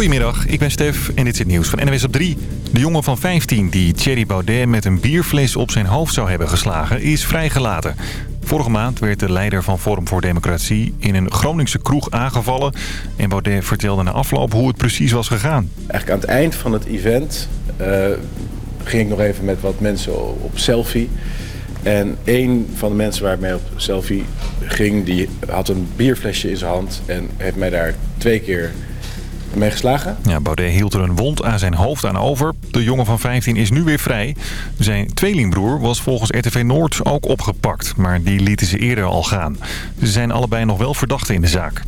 Goedemiddag, ik ben Stef en dit is het nieuws van NWS op 3. De jongen van 15 die Thierry Baudet met een bierfles op zijn hoofd zou hebben geslagen is vrijgelaten. Vorige maand werd de leider van Forum voor Democratie in een Groningse kroeg aangevallen. En Baudet vertelde na afloop hoe het precies was gegaan. Eigenlijk aan het eind van het event uh, ging ik nog even met wat mensen op selfie. En een van de mensen waar ik mee op selfie ging, die had een bierflesje in zijn hand en heeft mij daar twee keer mee geslagen. Ja, Baudet hield er een wond aan zijn hoofd aan over. De jongen van 15 is nu weer vrij. Zijn tweelingbroer was volgens RTV Noord ook opgepakt, maar die lieten ze eerder al gaan. Ze zijn allebei nog wel verdachten in de zaak.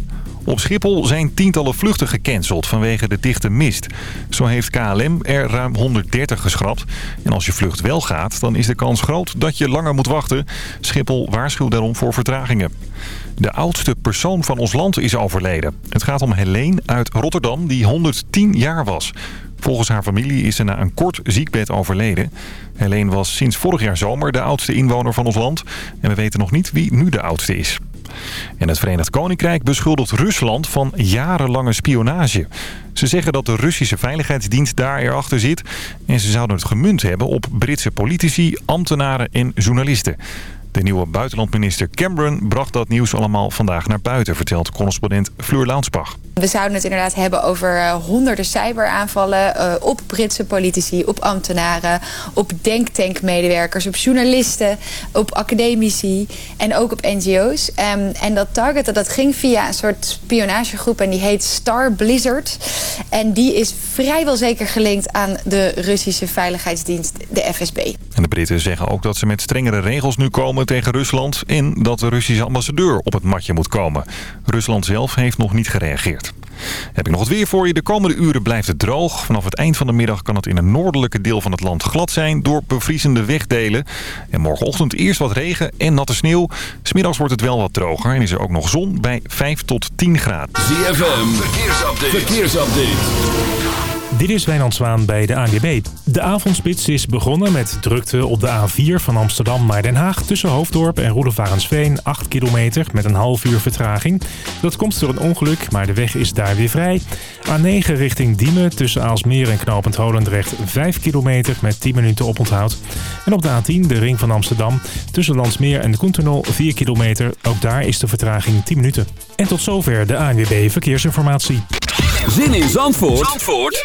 Op Schiphol zijn tientallen vluchten gecanceld vanwege de dichte mist. Zo heeft KLM er ruim 130 geschrapt. En als je vlucht wel gaat, dan is de kans groot dat je langer moet wachten. Schiphol waarschuwt daarom voor vertragingen. De oudste persoon van ons land is overleden. Het gaat om Helene uit Rotterdam, die 110 jaar was. Volgens haar familie is ze na een kort ziekbed overleden. Helene was sinds vorig jaar zomer de oudste inwoner van ons land. En we weten nog niet wie nu de oudste is. En het Verenigd Koninkrijk beschuldigt Rusland van jarenlange spionage. Ze zeggen dat de Russische Veiligheidsdienst daar erachter zit... en ze zouden het gemunt hebben op Britse politici, ambtenaren en journalisten. De nieuwe buitenlandminister Cameron bracht dat nieuws allemaal vandaag naar buiten, vertelt correspondent Fleur Launsbach. We zouden het inderdaad hebben over uh, honderden cyberaanvallen uh, op Britse politici, op ambtenaren, op denktankmedewerkers, op journalisten, op academici en ook op NGO's. Um, en dat targeten dat ging via een soort spionagegroep en die heet Star Blizzard. En die is vrijwel zeker gelinkt aan de Russische veiligheidsdienst, de FSB. En de Britten zeggen ook dat ze met strengere regels nu komen tegen Rusland... en dat de Russische ambassadeur op het matje moet komen. Rusland zelf heeft nog niet gereageerd. Heb ik nog het weer voor je. De komende uren blijft het droog. Vanaf het eind van de middag kan het in een noordelijke deel van het land glad zijn... door bevriezende wegdelen. En morgenochtend eerst wat regen en natte sneeuw. Smiddags wordt het wel wat droger en is er ook nog zon bij 5 tot 10 graden. ZFM, verkeersupdate. verkeersupdate. Dit is Wijnand Zwaan bij de ANWB. De avondspits is begonnen met drukte op de A4 van Amsterdam naar Den Haag... tussen Hoofddorp en Roelevarensveen, 8 kilometer met een half uur vertraging. Dat komt door een ongeluk, maar de weg is daar weer vrij. A9 richting Diemen tussen Aalsmeer en Knopend Holendrecht 5 kilometer met 10 minuten oponthoud. En op de A10 de ring van Amsterdam tussen Landsmeer en de Koentunnel 4 kilometer. Ook daar is de vertraging 10 minuten. En tot zover de ANWB Verkeersinformatie. Zin in Zandvoort, Zandvoort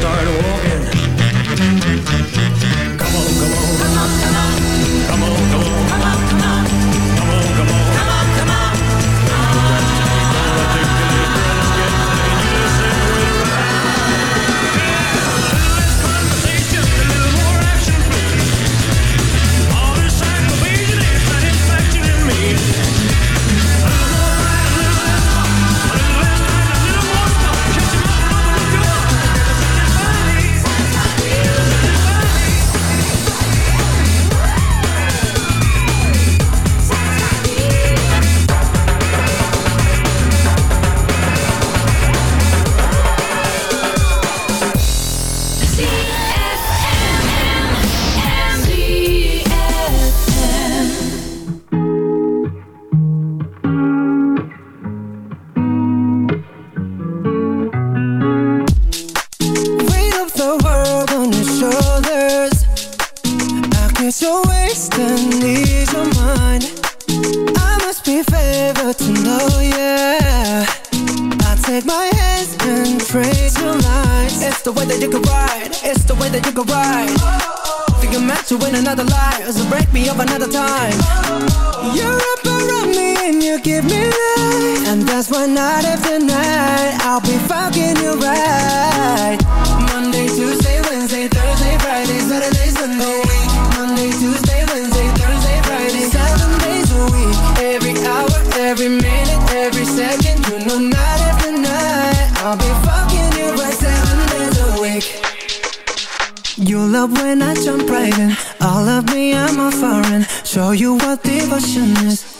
start walking.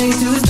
things to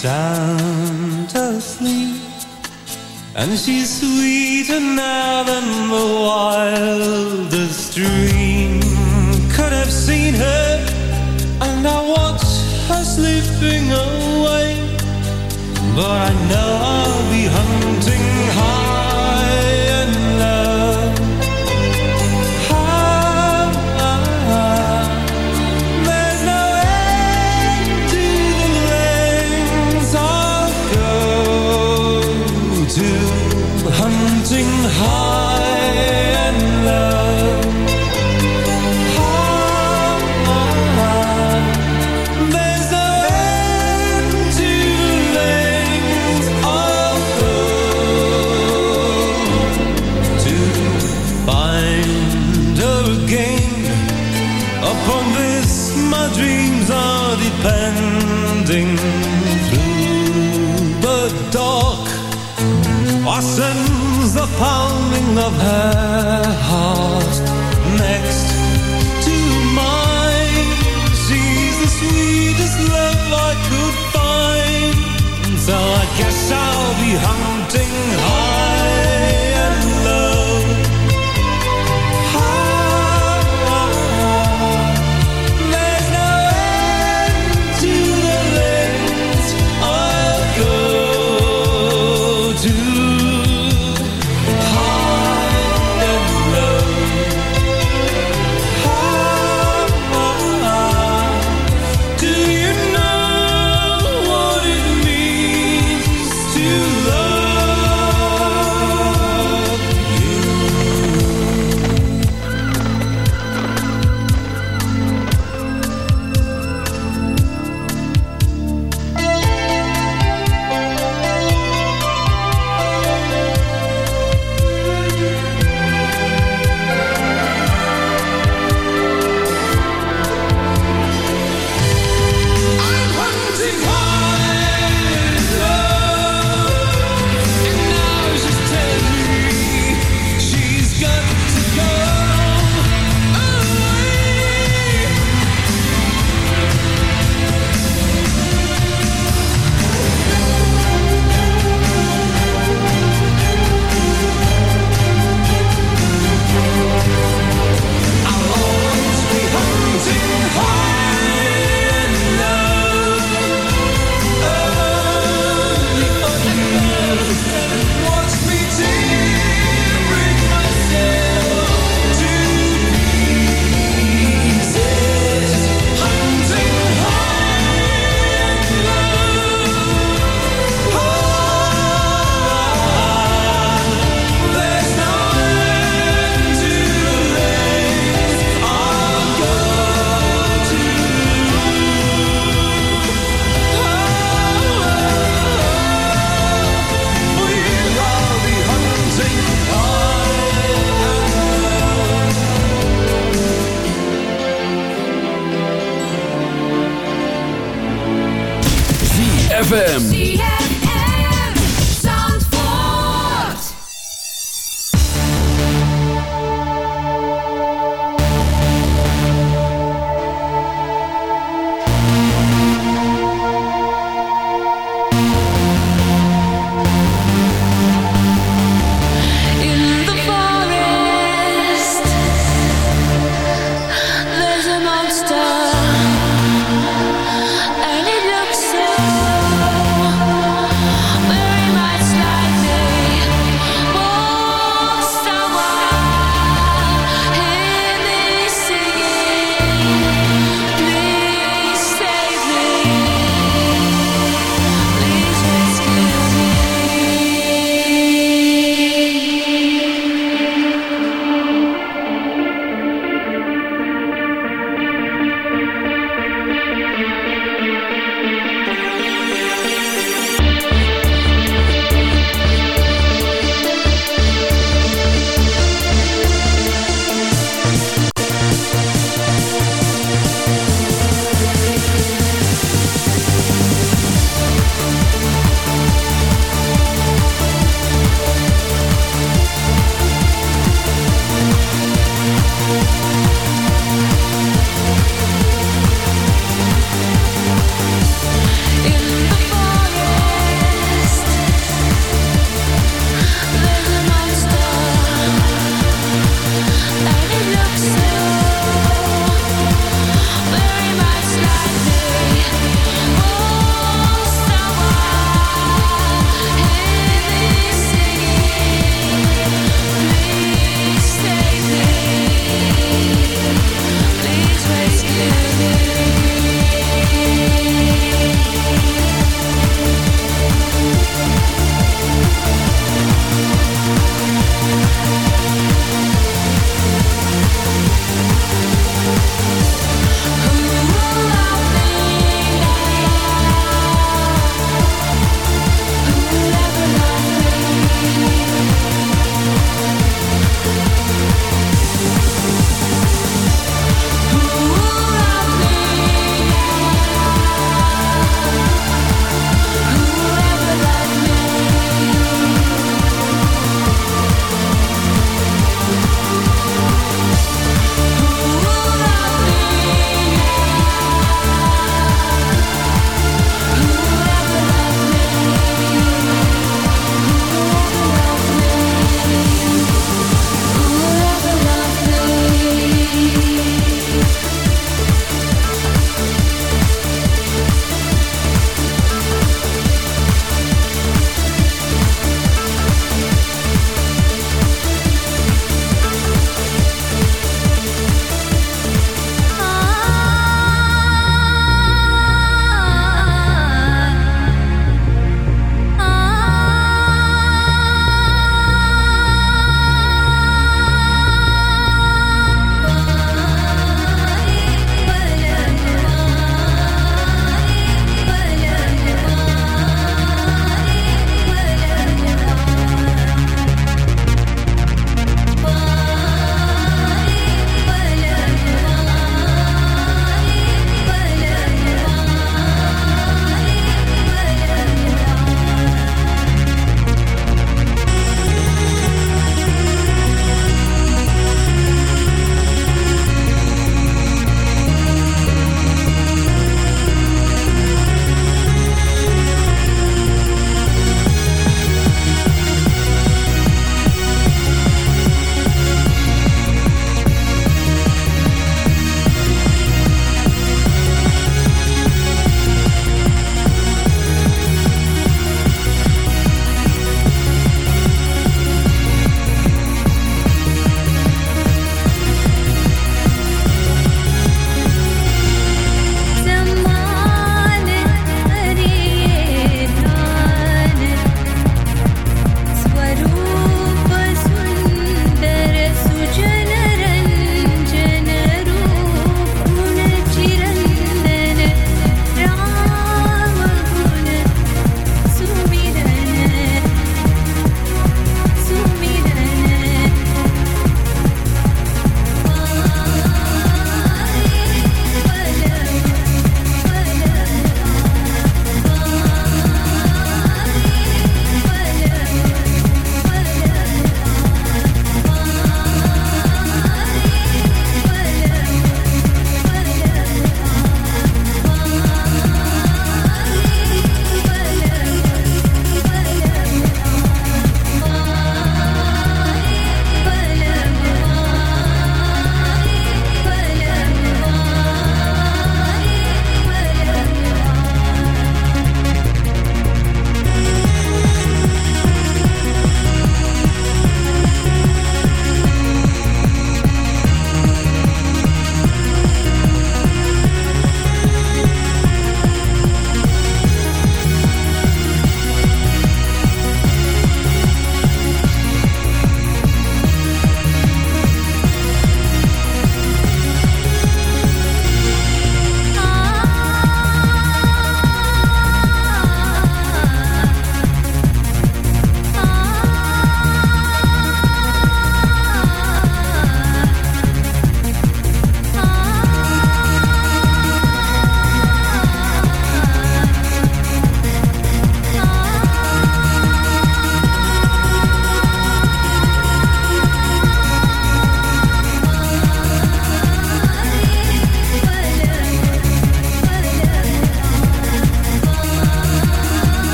Sound asleep. And she's sweeter now than the wildest dream. Could have seen her and I watch her slipping away. But I know I'll be hunting high pounding of her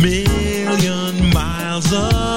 million miles away.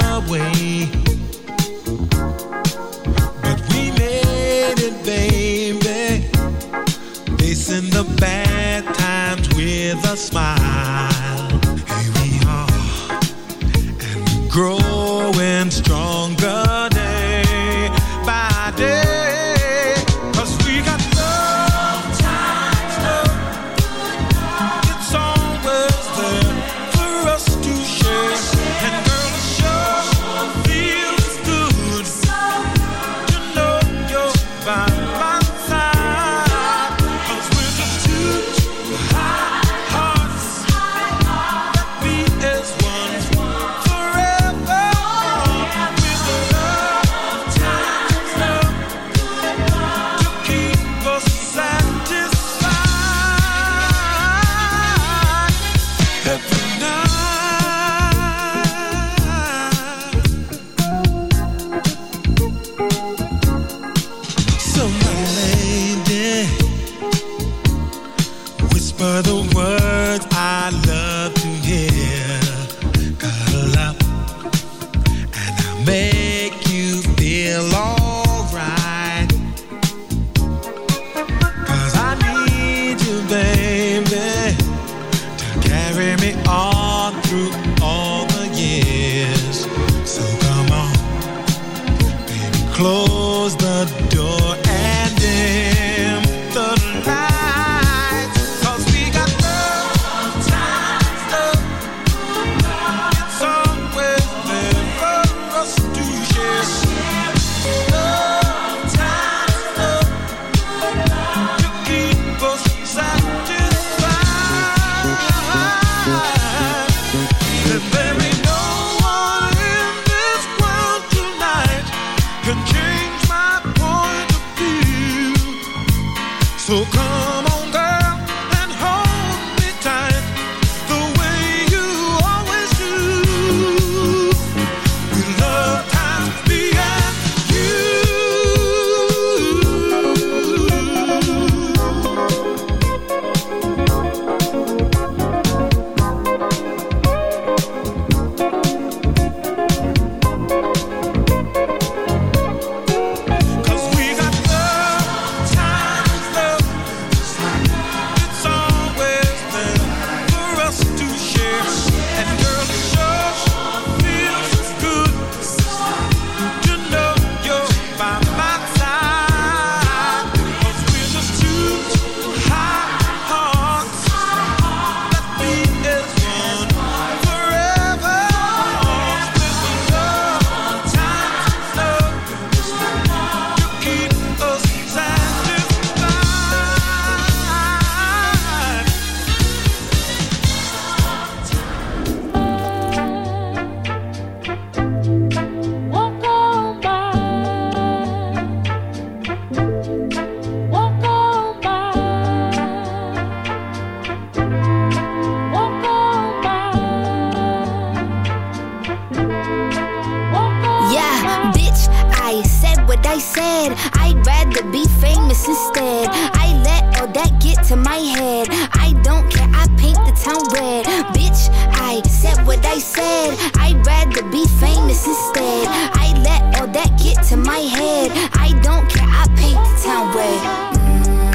Said. I'd rather be famous instead. I let all that get to my head. I don't care, I paint the town red.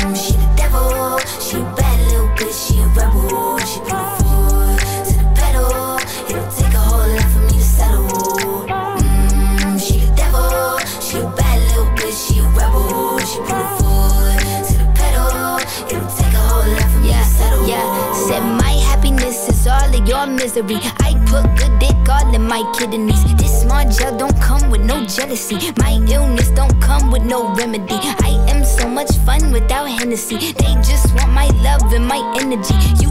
Mm, she the devil, she a bad little bitch, she a rebel. She put her foot to the pedal. It'll take a whole lot for me to settle. Mm, she the devil, she a bad little bitch, she a rebel. She put her foot to the pedal. It'll take a whole lot for me to settle. Yeah, said my happiness is all of your misery. I my kidneys. This small gel don't come with no jealousy. My illness don't come with no remedy. I am so much fun without Hennessy. They just want my love and my energy. You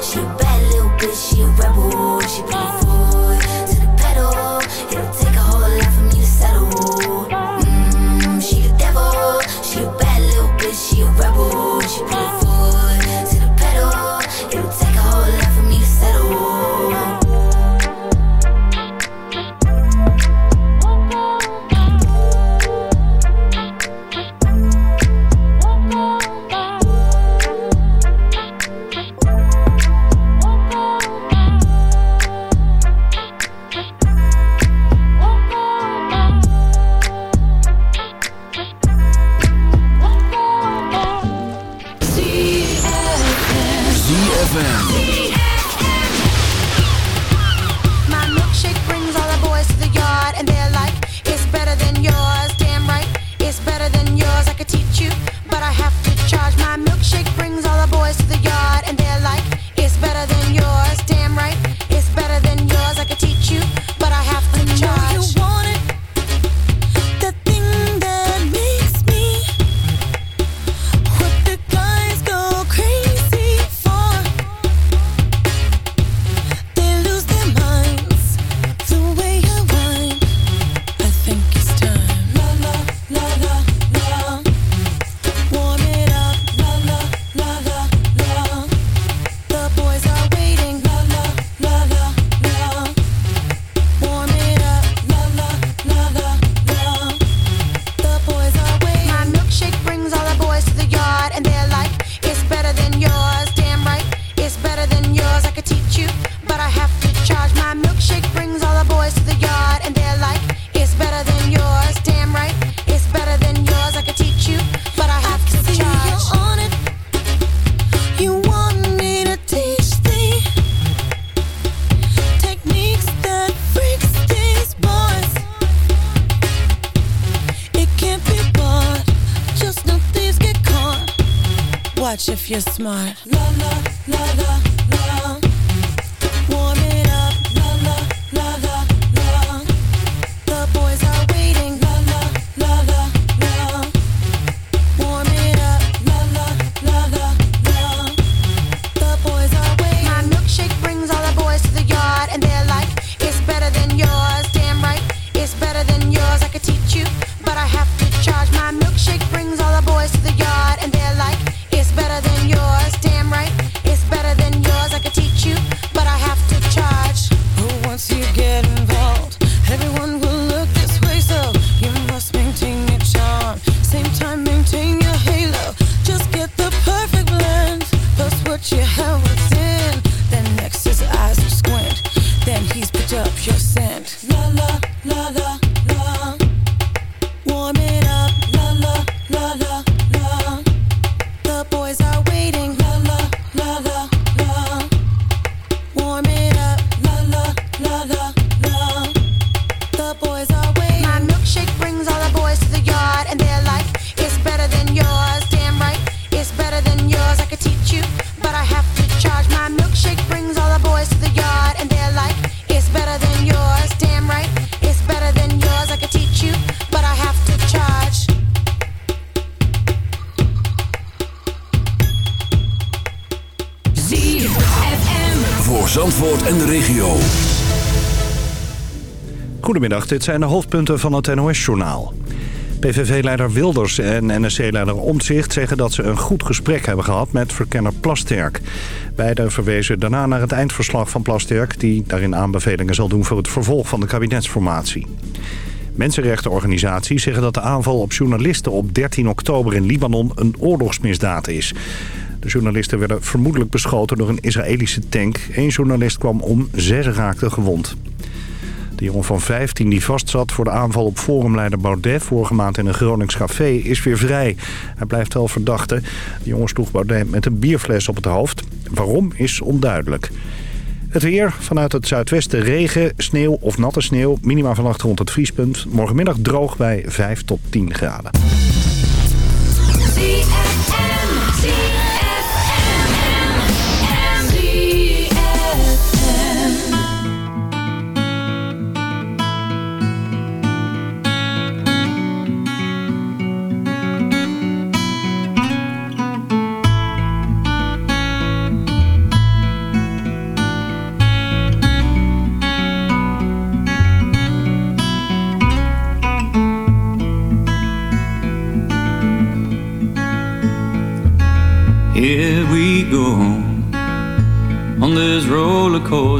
She a bad little bitch. She a rebel. She put dit zijn de hoofdpunten van het NOS-journaal. PVV-leider Wilders en NSC-leider Omtzigt zeggen dat ze een goed gesprek hebben gehad met verkenner Plasterk. Beiden verwezen daarna naar het eindverslag van Plasterk... die daarin aanbevelingen zal doen voor het vervolg van de kabinetsformatie. Mensenrechtenorganisaties zeggen dat de aanval op journalisten op 13 oktober in Libanon een oorlogsmisdaad is. De journalisten werden vermoedelijk beschoten door een Israëlische tank. Eén journalist kwam om, zes raakten gewond. De jongen van 15 die vastzat voor de aanval op forumleider Baudet... vorige maand in een Gronings café, is weer vrij. Hij blijft wel verdachte. De jongen sloeg Baudet met een bierfles op het hoofd. Waarom is onduidelijk. Het weer, vanuit het zuidwesten regen, sneeuw of natte sneeuw. Minima vannacht rond het vriespunt. Morgenmiddag droog bij 5 tot 10 graden.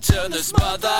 turn this mother